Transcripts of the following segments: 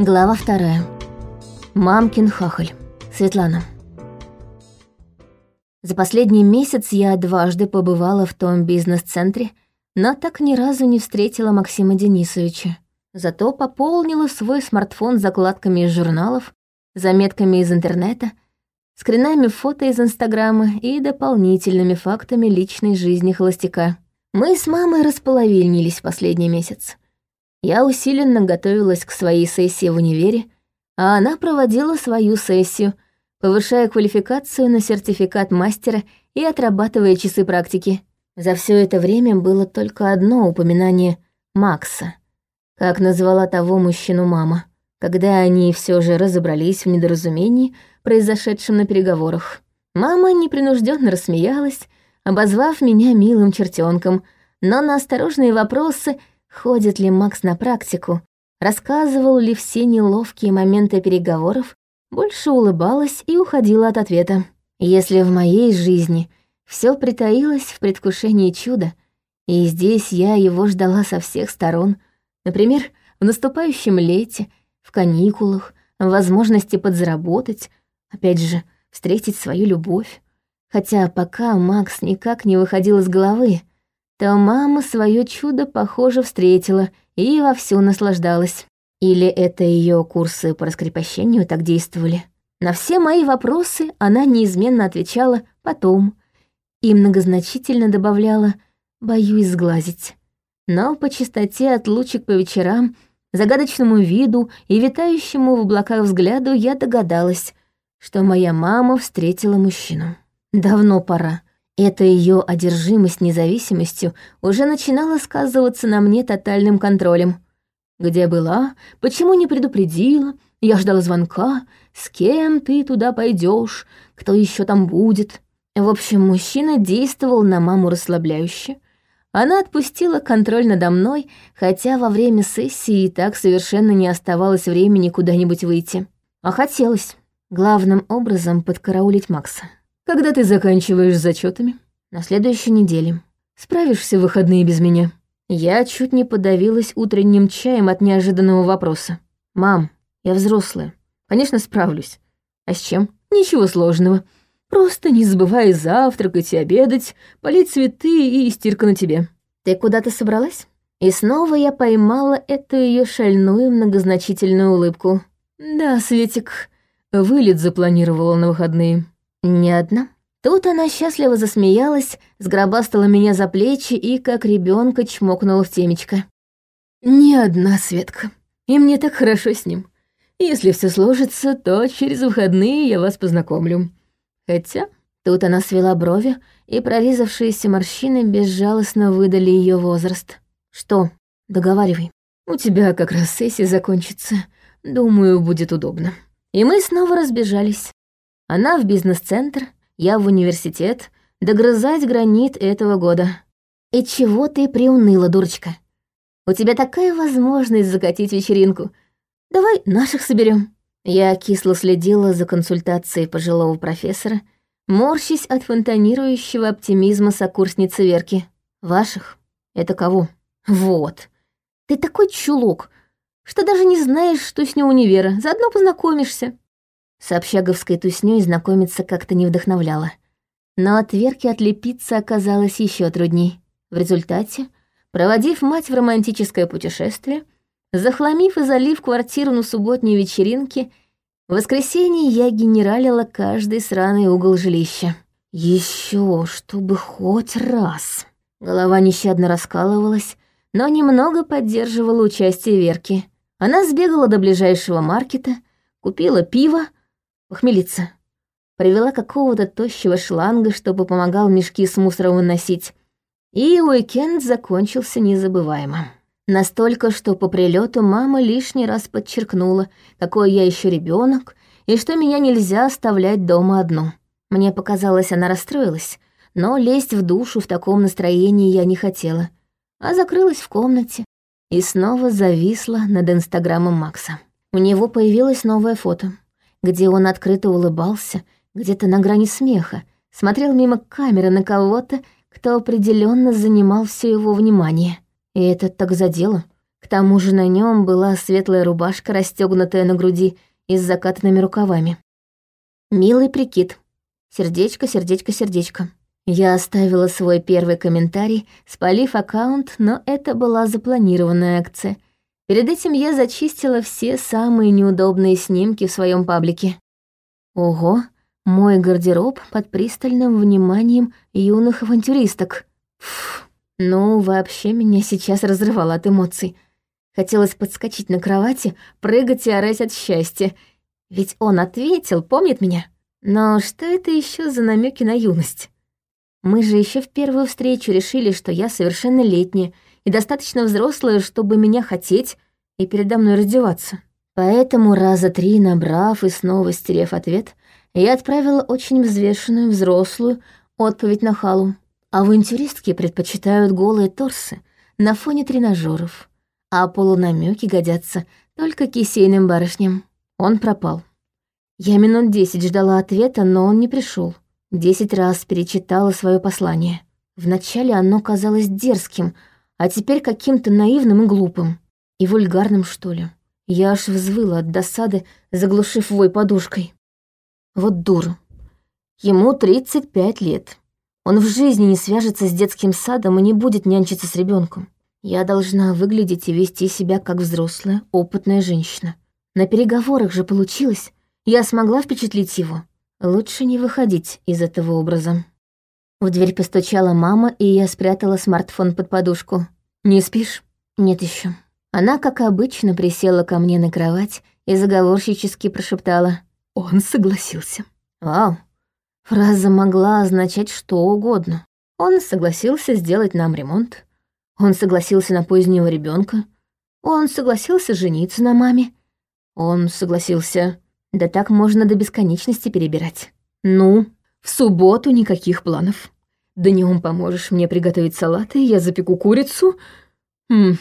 Глава вторая. Мамкин хахаль. Светлана. За последний месяц я дважды побывала в том бизнес-центре, но так ни разу не встретила Максима Денисовича. Зато пополнила свой смартфон закладками из журналов, заметками из интернета, скринами фото из Инстаграма и дополнительными фактами личной жизни холостяка. Мы с мамой располовинились последний месяц. Я усиленно готовилась к своей сессии в универе, а она проводила свою сессию, повышая квалификацию на сертификат мастера и отрабатывая часы практики. За все это время было только одно упоминание Макса, как назвала того мужчину мама, когда они все же разобрались в недоразумении, произошедшем на переговорах. Мама непринужденно рассмеялась, обозвав меня милым чертенком, но на осторожные вопросы, ходит ли Макс на практику, рассказывал ли все неловкие моменты переговоров, больше улыбалась и уходила от ответа. Если в моей жизни все притаилось в предвкушении чуда, и здесь я его ждала со всех сторон, например, в наступающем лете, в каникулах, в возможности подзаработать, опять же, встретить свою любовь, Хотя пока Макс никак не выходил из головы, то мама свое чудо, похоже, встретила и вовсю наслаждалась. Или это ее курсы по раскрепощению так действовали? На все мои вопросы она неизменно отвечала «потом» и многозначительно добавляла «боюсь сглазить». Но по частоте отлучек по вечерам, загадочному виду и витающему в облаках взгляду я догадалась, что моя мама встретила мужчину. Давно пора. Эта ее одержимость независимостью уже начинала сказываться на мне тотальным контролем. Где была, почему не предупредила, я ждала звонка, с кем ты туда пойдешь, кто еще там будет. В общем, мужчина действовал на маму расслабляюще. Она отпустила контроль надо мной, хотя во время сессии и так совершенно не оставалось времени куда-нибудь выйти. А хотелось главным образом подкараулить Макса. Когда ты заканчиваешь с зачетами? На следующей неделе. Справишься в выходные без меня? Я чуть не подавилась утренним чаем от неожиданного вопроса. Мам, я взрослая. Конечно, справлюсь. А с чем? Ничего сложного. Просто не забывай завтракать и обедать, полить цветы и стирка на тебе. Ты куда-то собралась? И снова я поймала эту ее шальную многозначительную улыбку. Да, Светик, вылет запланировала на выходные. «Не одна?» Тут она счастливо засмеялась, сгробастала меня за плечи и, как ребенка, чмокнула в темечко. «Не одна, Светка. И мне так хорошо с ним. Если все сложится, то через выходные я вас познакомлю. Хотя...» Тут она свела брови, и прорезавшиеся морщины безжалостно выдали ее возраст. «Что? Договаривай. У тебя как раз сессия закончится. Думаю, будет удобно». И мы снова разбежались. Она в бизнес-центр, я в университет, догрызать гранит этого года. И чего ты приуныла, дурочка? У тебя такая возможность закатить вечеринку. Давай наших соберем. Я кисло следила за консультацией пожилого профессора, морщись от фонтанирующего оптимизма сокурсницы Верки. Ваших? Это кого? Вот. Ты такой чулок, что даже не знаешь, что с ним универа. Заодно познакомишься. С общаговской туснёй знакомиться как-то не вдохновляло. Но от Верки отлепиться оказалось еще трудней. В результате, проводив мать в романтическое путешествие, захламив и залив квартиру на субботней вечеринке, в воскресенье я генералила каждый сраный угол жилища. Еще, чтобы хоть раз. Голова нещадно раскалывалась, но немного поддерживала участие Верки. Она сбегала до ближайшего маркета, купила пиво, Похмелиться. Привела какого-то тощего шланга, чтобы помогал мешки с мусором выносить. И уикенд закончился незабываемо. Настолько, что по прилету мама лишний раз подчеркнула, какой я еще ребенок и что меня нельзя оставлять дома одну. Мне показалось, она расстроилась, но лезть в душу в таком настроении я не хотела, а закрылась в комнате и снова зависла над инстаграмом Макса. У него появилось новое фото где он открыто улыбался, где-то на грани смеха, смотрел мимо камеры на кого-то, кто определенно занимал все его внимание. И это так задело. К тому же на нем была светлая рубашка, расстегнутая на груди и с закатанными рукавами. Милый прикид. Сердечко, сердечко, сердечко. Я оставила свой первый комментарий, спалив аккаунт, но это была запланированная акция. Перед этим я зачистила все самые неудобные снимки в своем паблике. Ого, мой гардероб под пристальным вниманием юных авантюристок. Фу, ну, вообще меня сейчас разрывало от эмоций. Хотелось подскочить на кровати, прыгать и орать от счастья. Ведь он ответил, помнит меня. Но что это еще за намеки на юность? Мы же еще в первую встречу решили, что я совершеннолетняя и достаточно взрослая, чтобы меня хотеть и передо мной раздеваться. Поэтому раза три, набрав и снова стерев ответ, я отправила очень взвешенную, взрослую отповедь на халу. Авантюристки предпочитают голые торсы на фоне тренажеров, а полунамеки годятся только кисейным барышням. Он пропал. Я минут десять ждала ответа, но он не пришел. Десять раз перечитала свое послание. Вначале оно казалось дерзким, а теперь каким-то наивным и глупым. И вульгарным, что ли. Я аж взвыла от досады, заглушив вой подушкой. Вот дура. Ему 35 лет. Он в жизни не свяжется с детским садом и не будет нянчиться с ребенком. Я должна выглядеть и вести себя как взрослая, опытная женщина. На переговорах же получилось. Я смогла впечатлить его. Лучше не выходить из этого образа. В дверь постучала мама, и я спрятала смартфон под подушку. «Не спишь?» «Нет еще. Она, как обычно, присела ко мне на кровать и заговорщически прошептала. «Он согласился». «Вау!» Фраза могла означать что угодно. Он согласился сделать нам ремонт. Он согласился на позднего ребенка. Он согласился жениться на маме. Он согласился... Да так можно до бесконечности перебирать. Ну, в субботу никаких планов. Днем поможешь мне приготовить салаты, я запеку курицу. Хм.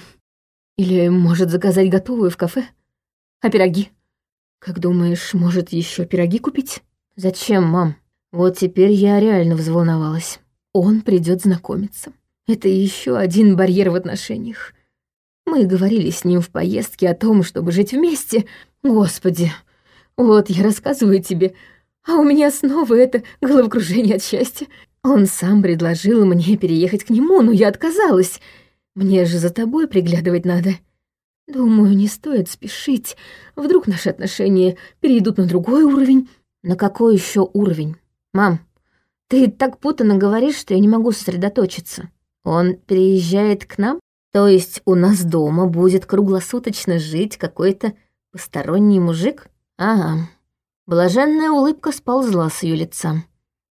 Или, может, заказать готовую в кафе? А пироги? Как думаешь, может, еще пироги купить? Зачем, мам? Вот теперь я реально взволновалась. Он придет знакомиться. Это еще один барьер в отношениях. Мы говорили с ним в поездке о том, чтобы жить вместе. Господи, вот я рассказываю тебе, а у меня снова это головокружение от счастья. Он сам предложил мне переехать к нему, но я отказалась. Мне же за тобой приглядывать надо. Думаю, не стоит спешить. Вдруг наши отношения перейдут на другой уровень. На какой еще уровень? Мам, ты так путанно говоришь, что я не могу сосредоточиться. Он переезжает к нам? То есть у нас дома будет круглосуточно жить какой-то посторонний мужик? Ага. Блаженная улыбка сползла с ее лица.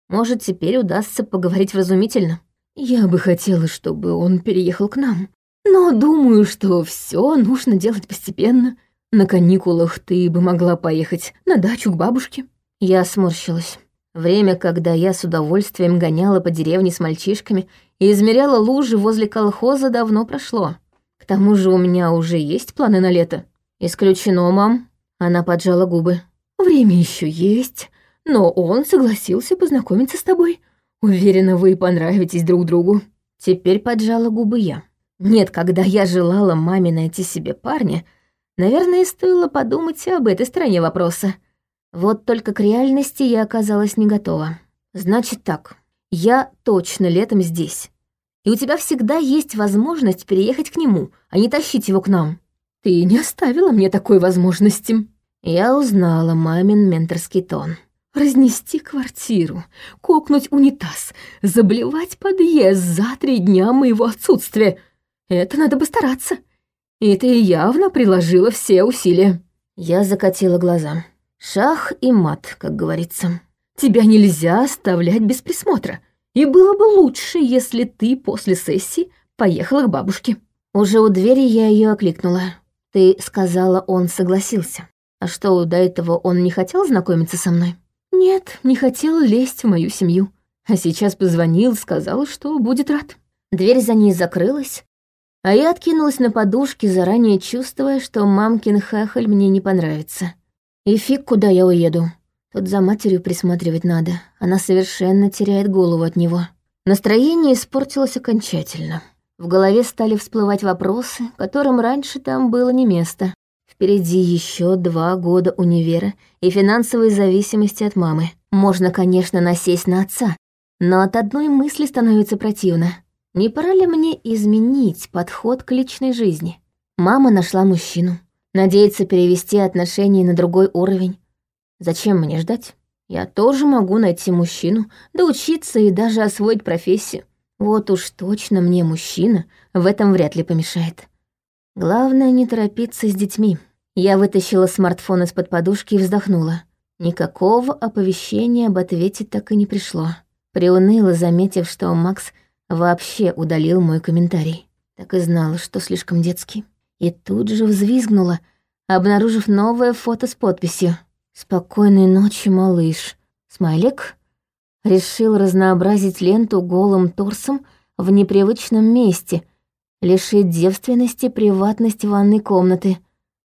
Может, теперь удастся поговорить вразумительно. Я бы хотела, чтобы он переехал к нам. Но думаю, что все нужно делать постепенно. На каникулах ты бы могла поехать на дачу к бабушке. Я сморщилась. Время, когда я с удовольствием гоняла по деревне с мальчишками и измеряла лужи возле колхоза, давно прошло. К тому же у меня уже есть планы на лето. Исключено, мам. Она поджала губы. «Время еще есть, но он согласился познакомиться с тобой. Уверена, вы понравитесь друг другу». Теперь поджала губы я. Нет, когда я желала маме найти себе парня, наверное, стоило подумать об этой стороне вопроса. Вот только к реальности я оказалась не готова. Значит так, я точно летом здесь. И у тебя всегда есть возможность переехать к нему, а не тащить его к нам. Ты не оставила мне такой возможности. Я узнала мамин менторский тон. Разнести квартиру, кокнуть унитаз, заблевать подъезд за три дня моего отсутствия. Это надо постараться. И ты явно приложила все усилия. Я закатила глаза. Шах и мат, как говорится. Тебя нельзя оставлять без присмотра. И было бы лучше, если ты после сессии поехала к бабушке. Уже у двери я ее окликнула. Ты сказала, он согласился. А что, до этого он не хотел знакомиться со мной? Нет, не хотел лезть в мою семью. А сейчас позвонил, сказал, что будет рад. Дверь за ней закрылась, а я откинулась на подушке, заранее чувствуя, что мамкин хахаль мне не понравится. И фиг, куда я уеду. Тут за матерью присматривать надо. Она совершенно теряет голову от него. Настроение испортилось окончательно. В голове стали всплывать вопросы, которым раньше там было не место. Впереди еще два года универа и финансовой зависимости от мамы. Можно, конечно, насесть на отца, но от одной мысли становится противно. Не пора ли мне изменить подход к личной жизни? Мама нашла мужчину. Надеется перевести отношения на другой уровень. Зачем мне ждать? Я тоже могу найти мужчину, доучиться и даже освоить профессию. Вот уж точно мне мужчина в этом вряд ли помешает. Главное не торопиться с детьми. Я вытащила смартфон из-под подушки и вздохнула. Никакого оповещения об ответе так и не пришло. Приуныла, заметив, что Макс вообще удалил мой комментарий. Так и знала, что слишком детский. И тут же взвизгнула, обнаружив новое фото с подписью. «Спокойной ночи, малыш». Смайлик решил разнообразить ленту голым торсом в непривычном месте, лишить девственности приватность ванной комнаты.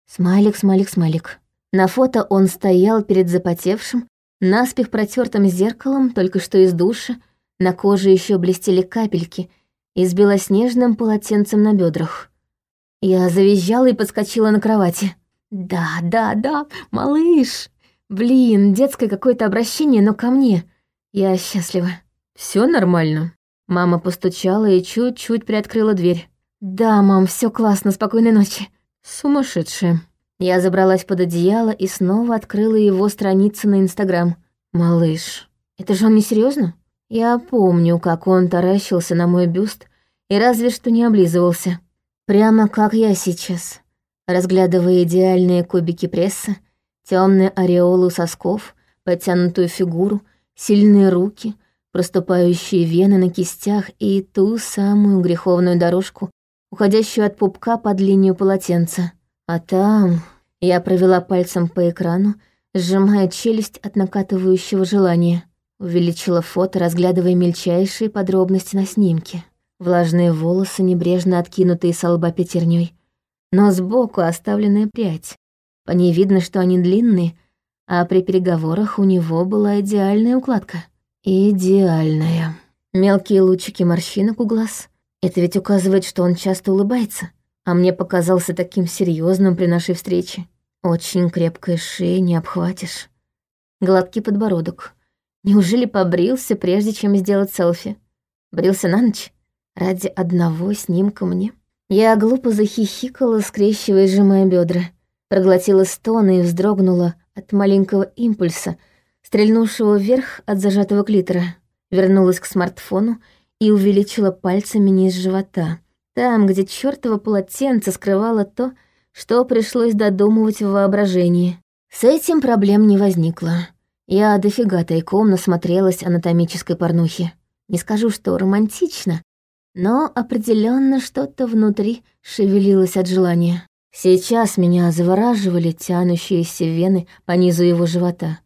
Смайлик, смайлик, смайлик. На фото он стоял перед запотевшим, наспех протертым зеркалом, только что из душа, на коже еще блестели капельки и с белоснежным полотенцем на бедрах. Я завизжала и подскочила на кровати. «Да, да, да, малыш! Блин, детское какое-то обращение, но ко мне. Я счастлива». Все нормально?» Мама постучала и чуть-чуть приоткрыла дверь. «Да, мам, все классно, спокойной ночи». «Сумасшедшая». Я забралась под одеяло и снова открыла его страницу на Инстаграм. «Малыш, это же он не серьезно? Я помню, как он таращился на мой бюст и разве что не облизывался. Прямо как я сейчас, разглядывая идеальные кубики пресса, темные ореолы сосков, подтянутую фигуру, сильные руки, проступающие вены на кистях и ту самую греховную дорожку, уходящую от пупка под линию полотенца. А там я провела пальцем по экрану, сжимая челюсть от накатывающего желания. Увеличила фото, разглядывая мельчайшие подробности на снимке. Влажные волосы, небрежно откинутые с лба пятерней, но сбоку оставленная прядь. По ней видно, что они длинные, а при переговорах у него была идеальная укладка. Идеальная. Мелкие лучики морщинок у глаз. Это ведь указывает, что он часто улыбается а мне показался таким серьезным при нашей встрече. Очень крепкая шея не обхватишь. Гладкий подбородок. Неужели побрился, прежде чем сделать селфи? Брился на ночь? Ради одного снимка мне? Я глупо захихикала, скрещивая и сжимая бедра. Проглотила стоны и вздрогнула от маленького импульса, стрельнувшего вверх от зажатого клитора. Вернулась к смартфону и увеличила пальцами низ живота — там, где чёртово полотенце скрывало то, что пришлось додумывать в воображении. С этим проблем не возникло. Я дофига тайком насмотрелась анатомической порнухи. Не скажу, что романтично, но определенно что-то внутри шевелилось от желания. Сейчас меня завораживали тянущиеся вены по низу его живота.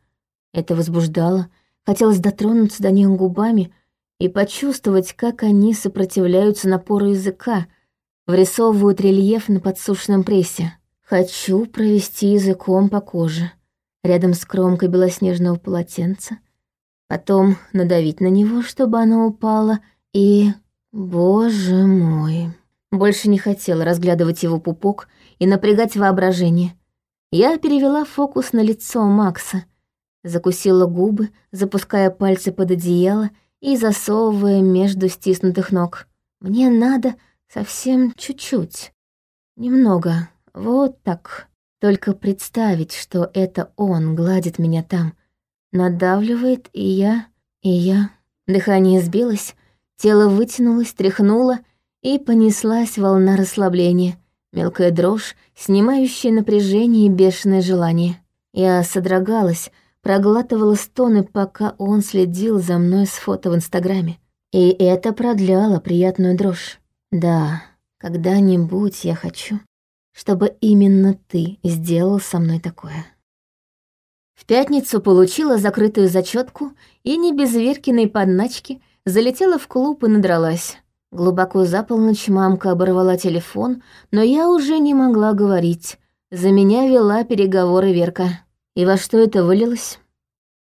Это возбуждало, хотелось дотронуться до них губами, и почувствовать, как они сопротивляются напору языка, врисовывают рельеф на подсушенном прессе. Хочу провести языком по коже, рядом с кромкой белоснежного полотенца, потом надавить на него, чтобы оно упало, и... Боже мой. Больше не хотела разглядывать его пупок и напрягать воображение. Я перевела фокус на лицо Макса, закусила губы, запуская пальцы под одеяло и засовывая между стиснутых ног. Мне надо совсем чуть-чуть. Немного. Вот так. Только представить, что это он гладит меня там. Надавливает, и я... И я... Дыхание сбилось, тело вытянулось, тряхнуло, и понеслась волна расслабления. Мелкая дрожь, снимающая напряжение и бешеное желание. Я содрогалась, проглатывала стоны, пока он следил за мной с фото в Инстаграме. И это продляло приятную дрожь. Да, когда-нибудь я хочу, чтобы именно ты сделал со мной такое. В пятницу получила закрытую зачетку и не без Веркиной подначки залетела в клуб и надралась. Глубоко за полночь мамка оборвала телефон, но я уже не могла говорить. За меня вела переговоры Верка. И во что это вылилось?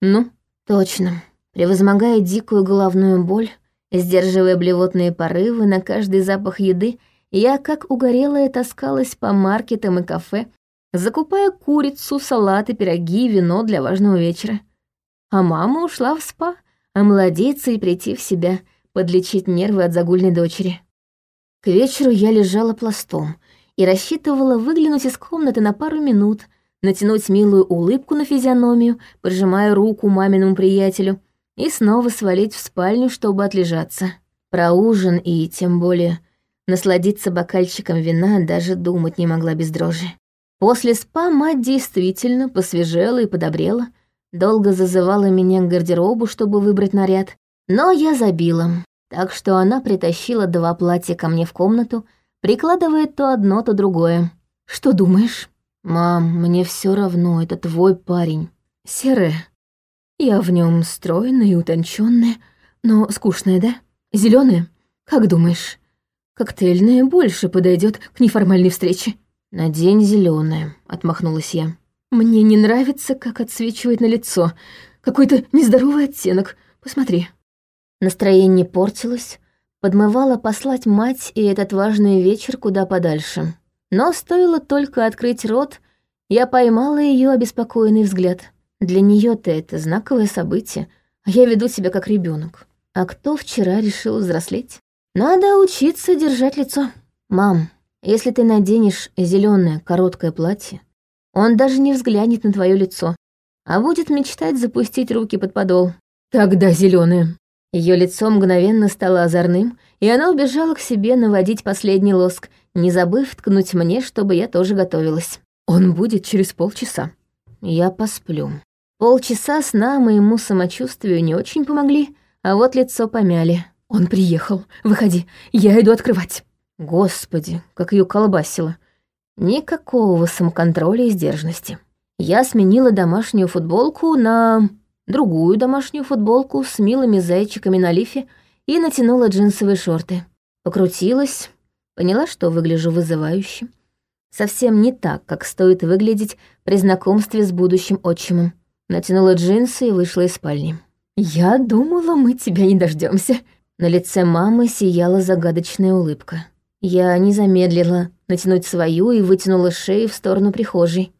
Ну, точно. Превозмогая дикую головную боль, Сдерживая блевотные порывы на каждый запах еды, я, как угорелая, таскалась по маркетам и кафе, закупая курицу, салаты, пироги, вино для важного вечера. А мама ушла в спа, омолодиться и прийти в себя, подлечить нервы от загульной дочери. К вечеру я лежала пластом и рассчитывала выглянуть из комнаты на пару минут, натянуть милую улыбку на физиономию, прижимая руку маминому приятелю, и снова свалить в спальню, чтобы отлежаться. Про ужин и, тем более, насладиться бокальчиком вина даже думать не могла без дрожи. После спа мать действительно посвежела и подобрела, долго зазывала меня к гардеробу, чтобы выбрать наряд, но я забила, так что она притащила два платья ко мне в комнату, прикладывая то одно, то другое. «Что думаешь?» «Мам, мне все равно, это твой парень. Серое. Я в нем стройная и утонченная, но скучная, да? Зеленая? Как думаешь? Коктейльная больше подойдет к неформальной встрече?» «Надень зеленое, отмахнулась я. «Мне не нравится, как отсвечивает на лицо. Какой-то нездоровый оттенок. Посмотри». Настроение портилось, подмывало послать мать и этот важный вечер куда подальше. Но стоило только открыть рот, я поймала ее обеспокоенный взгляд. Для нее то это знаковое событие, а я веду себя как ребенок. А кто вчера решил взрослеть? Надо учиться держать лицо. Мам, если ты наденешь зеленое короткое платье, он даже не взглянет на твое лицо, а будет мечтать запустить руки под подол. Тогда зеленое. Ее лицо мгновенно стало озорным, и она убежала к себе наводить последний лоск, не забыв ткнуть мне, чтобы я тоже готовилась. Он будет через полчаса. Я посплю. Полчаса сна моему самочувствию не очень помогли, а вот лицо помяли. Он приехал. Выходи, я иду открывать. Господи, как ее колбасило. Никакого самоконтроля и сдержанности. Я сменила домашнюю футболку на другую домашнюю футболку с милыми зайчиками на лифе и натянула джинсовые шорты. Покрутилась, поняла, что выгляжу вызывающе. Совсем не так, как стоит выглядеть при знакомстве с будущим отчимом. Натянула джинсы и вышла из спальни. «Я думала, мы тебя не дождемся. На лице мамы сияла загадочная улыбка. Я не замедлила натянуть свою и вытянула шею в сторону прихожей.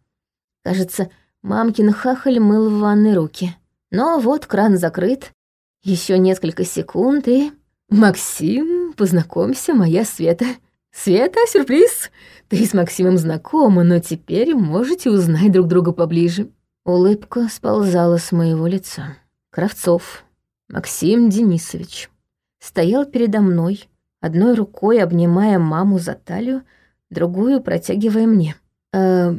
Кажется, мамкин хахаль мыл в ванной руки. Но вот кран закрыт. Еще несколько секунд и... «Максим, познакомься, моя Света». «Света, сюрприз! Ты с Максимом знакома, но теперь можете узнать друг друга поближе». Улыбка сползала с моего лица. Кравцов, Максим Денисович, стоял передо мной, одной рукой обнимая маму за талию, другую протягивая мне. «Э,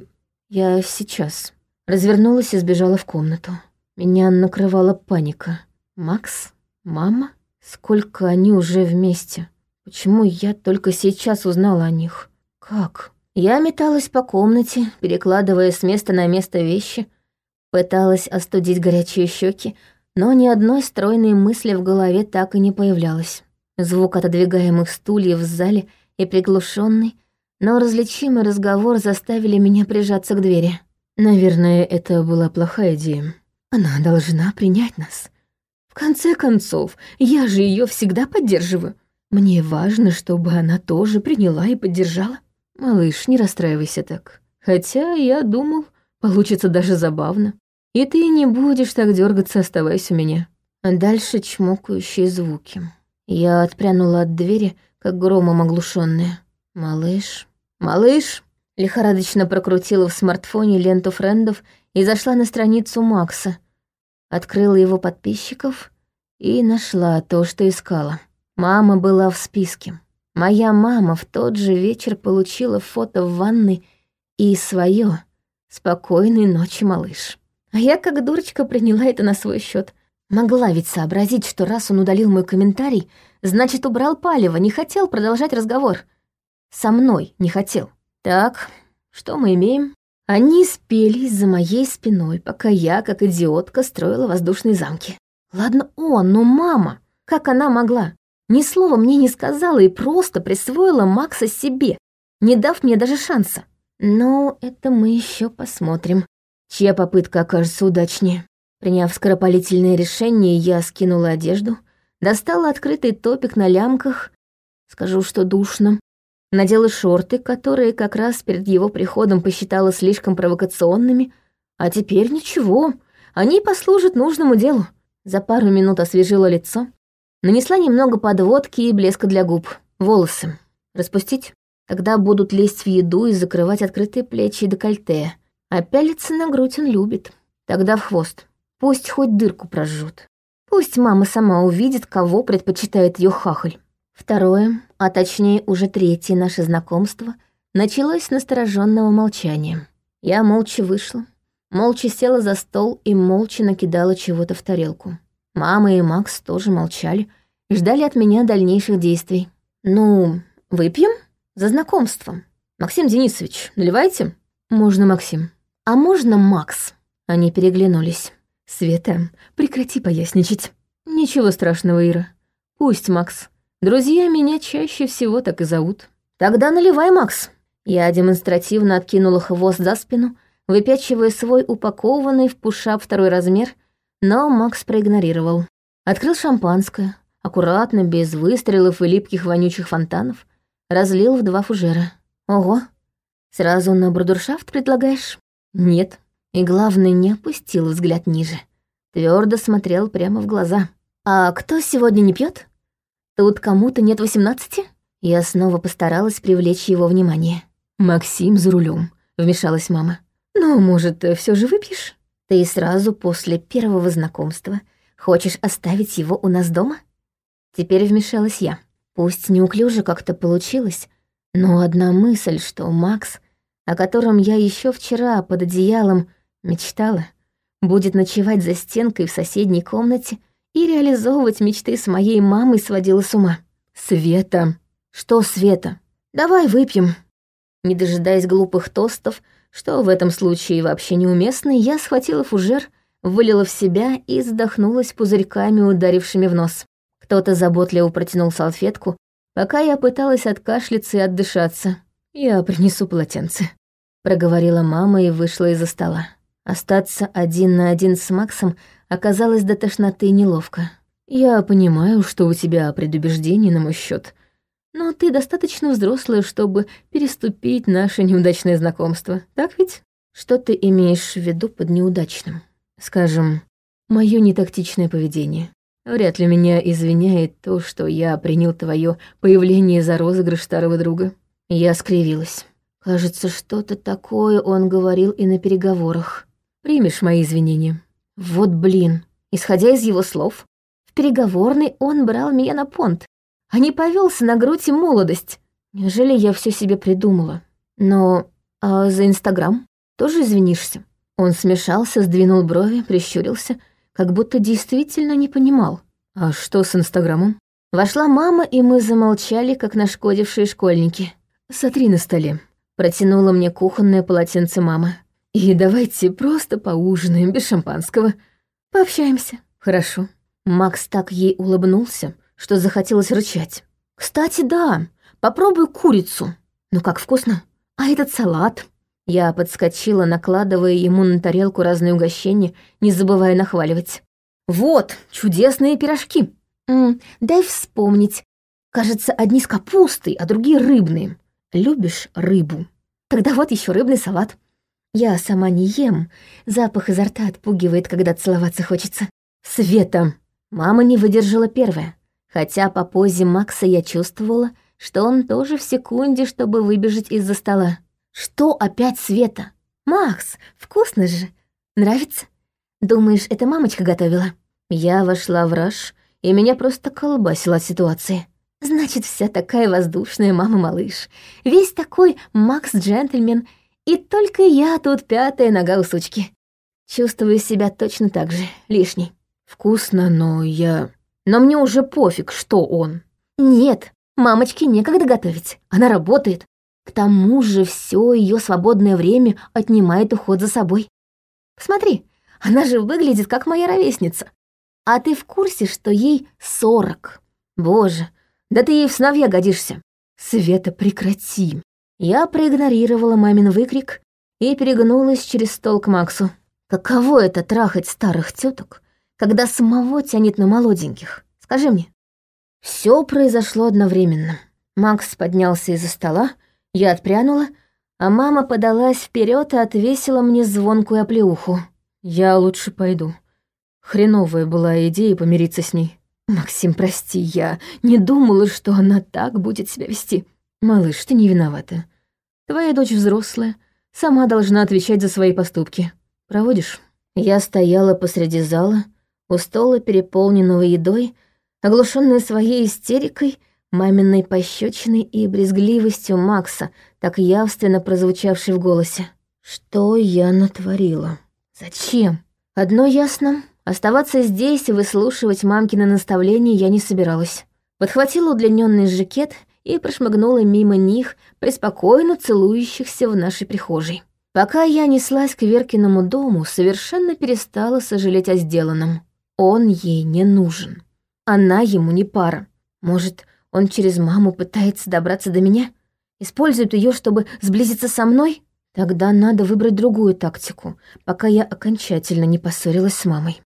я сейчас». Развернулась и сбежала в комнату. Меня накрывала паника. Макс? Мама? Сколько они уже вместе? Почему я только сейчас узнала о них? Как? Я металась по комнате, перекладывая с места на место вещи, пыталась остудить горячие щеки, но ни одной стройной мысли в голове так и не появлялось. Звук отодвигаемых стульев в зале и приглушенный, но различимый разговор заставили меня прижаться к двери. Наверное, это была плохая идея. Она должна принять нас. В конце концов, я же ее всегда поддерживаю. Мне важно, чтобы она тоже приняла и поддержала. Малыш, не расстраивайся так. Хотя я думал, получится даже забавно. И ты не будешь так дергаться, оставаясь у меня. А дальше чмокающие звуки. Я отпрянула от двери, как громом оглушенная. «Малыш, малыш!» Лихорадочно прокрутила в смартфоне ленту френдов и зашла на страницу Макса. Открыла его подписчиков и нашла то, что искала. Мама была в списке. Моя мама в тот же вечер получила фото в ванной и свое «Спокойной ночи, малыш». А я, как дурочка, приняла это на свой счет. Могла ведь сообразить, что раз он удалил мой комментарий, значит, убрал палево, не хотел продолжать разговор. Со мной не хотел. Так, что мы имеем? Они спелись за моей спиной, пока я, как идиотка, строила воздушные замки. Ладно он, но мама, как она могла? Ни слова мне не сказала и просто присвоила Макса себе, не дав мне даже шанса. Но это мы еще посмотрим, чья попытка окажется удачнее. Приняв скоропалительное решение, я скинула одежду, достала открытый топик на лямках, скажу, что душно, надела шорты, которые как раз перед его приходом посчитала слишком провокационными, а теперь ничего, они послужат нужному делу. За пару минут освежила лицо, нанесла немного подводки и блеска для губ, волосы. Распустить? Тогда будут лезть в еду и закрывать открытые плечи и декольте. А пялиться на грудь он любит. Тогда в хвост. Пусть хоть дырку прожжет. Пусть мама сама увидит, кого предпочитает ее хахаль. Второе, а точнее уже третье наше знакомство, началось с настороженного молчания. Я молча вышла, молча села за стол и молча накидала чего-то в тарелку. Мама и Макс тоже молчали, ждали от меня дальнейших действий. «Ну, выпьем?» За знакомством. Максим Денисович, наливайте? Можно, Максим. А можно, Макс? Они переглянулись. Света, прекрати поясничать. Ничего страшного, Ира. Пусть, Макс. Друзья меня чаще всего так и зовут. Тогда наливай, Макс. Я демонстративно откинула хвост за спину, выпячивая свой упакованный в пушап второй размер, но Макс проигнорировал. Открыл шампанское, аккуратно, без выстрелов и липких вонючих фонтанов, разлил в два фужера. Ого, сразу на брудершафт предлагаешь? Нет. И главное, не опустил взгляд ниже. Твердо смотрел прямо в глаза. А кто сегодня не пьет? Тут кому-то нет восемнадцати? Я снова постаралась привлечь его внимание. Максим за рулем, вмешалась мама. Ну, может, все же выпьешь? Ты сразу после первого знакомства хочешь оставить его у нас дома? Теперь вмешалась я. Пусть неуклюже как-то получилось, но одна мысль, что Макс, о котором я еще вчера под одеялом мечтала, будет ночевать за стенкой в соседней комнате и реализовывать мечты с моей мамой сводила с ума. «Света!» «Что, Света? Давай выпьем!» Не дожидаясь глупых тостов, что в этом случае вообще неуместно, я схватила фужер, вылила в себя и задохнулась пузырьками, ударившими в нос. Кто-то заботливо протянул салфетку, пока я пыталась откашляться и отдышаться. «Я принесу полотенце», — проговорила мама и вышла из-за стола. Остаться один на один с Максом оказалось до тошноты неловко. «Я понимаю, что у тебя предубеждение на мой счет, но ты достаточно взрослая, чтобы переступить наше неудачное знакомство, так ведь? Что ты имеешь в виду под неудачным? Скажем, мое нетактичное поведение. Вряд ли меня извиняет то, что я принял твое появление за розыгрыш старого друга. Я скривилась. Кажется, что-то такое он говорил и на переговорах. Примешь мои извинения? Вот блин. Исходя из его слов, в переговорной он брал меня на понт, а не повелся на грудь и молодость. Неужели я все себе придумала? Но а за Инстаграм тоже извинишься? Он смешался, сдвинул брови, прищурился — как будто действительно не понимал. «А что с Инстаграмом?» Вошла мама, и мы замолчали, как нашкодившие школьники. «Сотри на столе», — протянула мне кухонное полотенце мама. «И давайте просто поужинаем без шампанского. Пообщаемся». «Хорошо». Макс так ей улыбнулся, что захотелось рычать. «Кстати, да, попробуй курицу. Ну как вкусно. А этот салат?» Я подскочила, накладывая ему на тарелку разные угощения, не забывая нахваливать. «Вот, чудесные пирожки!» М «Дай вспомнить. Кажется, одни с капустой, а другие рыбные. Любишь рыбу? Тогда вот еще рыбный салат. Я сама не ем. Запах изо рта отпугивает, когда целоваться хочется. Света!» Мама не выдержала первая. Хотя по позе Макса я чувствовала, что он тоже в секунде, чтобы выбежать из-за стола. Что опять Света? Макс, вкусно же. Нравится? Думаешь, это мамочка готовила? Я вошла в раж, и меня просто колбасила от ситуации. Значит, вся такая воздушная мама-малыш. Весь такой Макс-джентльмен, и только я тут пятая нога у сучки. Чувствую себя точно так же, лишний. Вкусно, но я... Но мне уже пофиг, что он. Нет, мамочке некогда готовить. Она работает, к тому же все ее свободное время отнимает уход за собой. Смотри, она же выглядит как моя ровесница. А ты в курсе, что ей сорок? Боже, да ты ей в сновья годишься. Света, прекрати. Я проигнорировала мамин выкрик и перегнулась через стол к Максу. Каково это трахать старых теток, когда самого тянет на молоденьких? Скажи мне». Все произошло одновременно. Макс поднялся из-за стола, я отпрянула, а мама подалась вперед и отвесила мне звонкую оплеуху. «Я лучше пойду. Хреновая была идея помириться с ней». «Максим, прости, я не думала, что она так будет себя вести. Малыш, ты не виновата. Твоя дочь взрослая, сама должна отвечать за свои поступки. Проводишь?» Я стояла посреди зала, у стола, переполненного едой, оглушенная своей истерикой, маминой пощечиной и брезгливостью Макса, так явственно прозвучавшей в голосе. Что я натворила? Зачем? Одно ясно. Оставаться здесь и выслушивать мамкины наставления я не собиралась. Подхватила удлиненный жакет и прошмыгнула мимо них, преспокойно целующихся в нашей прихожей. Пока я неслась к Веркиному дому, совершенно перестала сожалеть о сделанном. Он ей не нужен. Она ему не пара. Может, он через маму пытается добраться до меня? Использует ее, чтобы сблизиться со мной? Тогда надо выбрать другую тактику, пока я окончательно не поссорилась с мамой.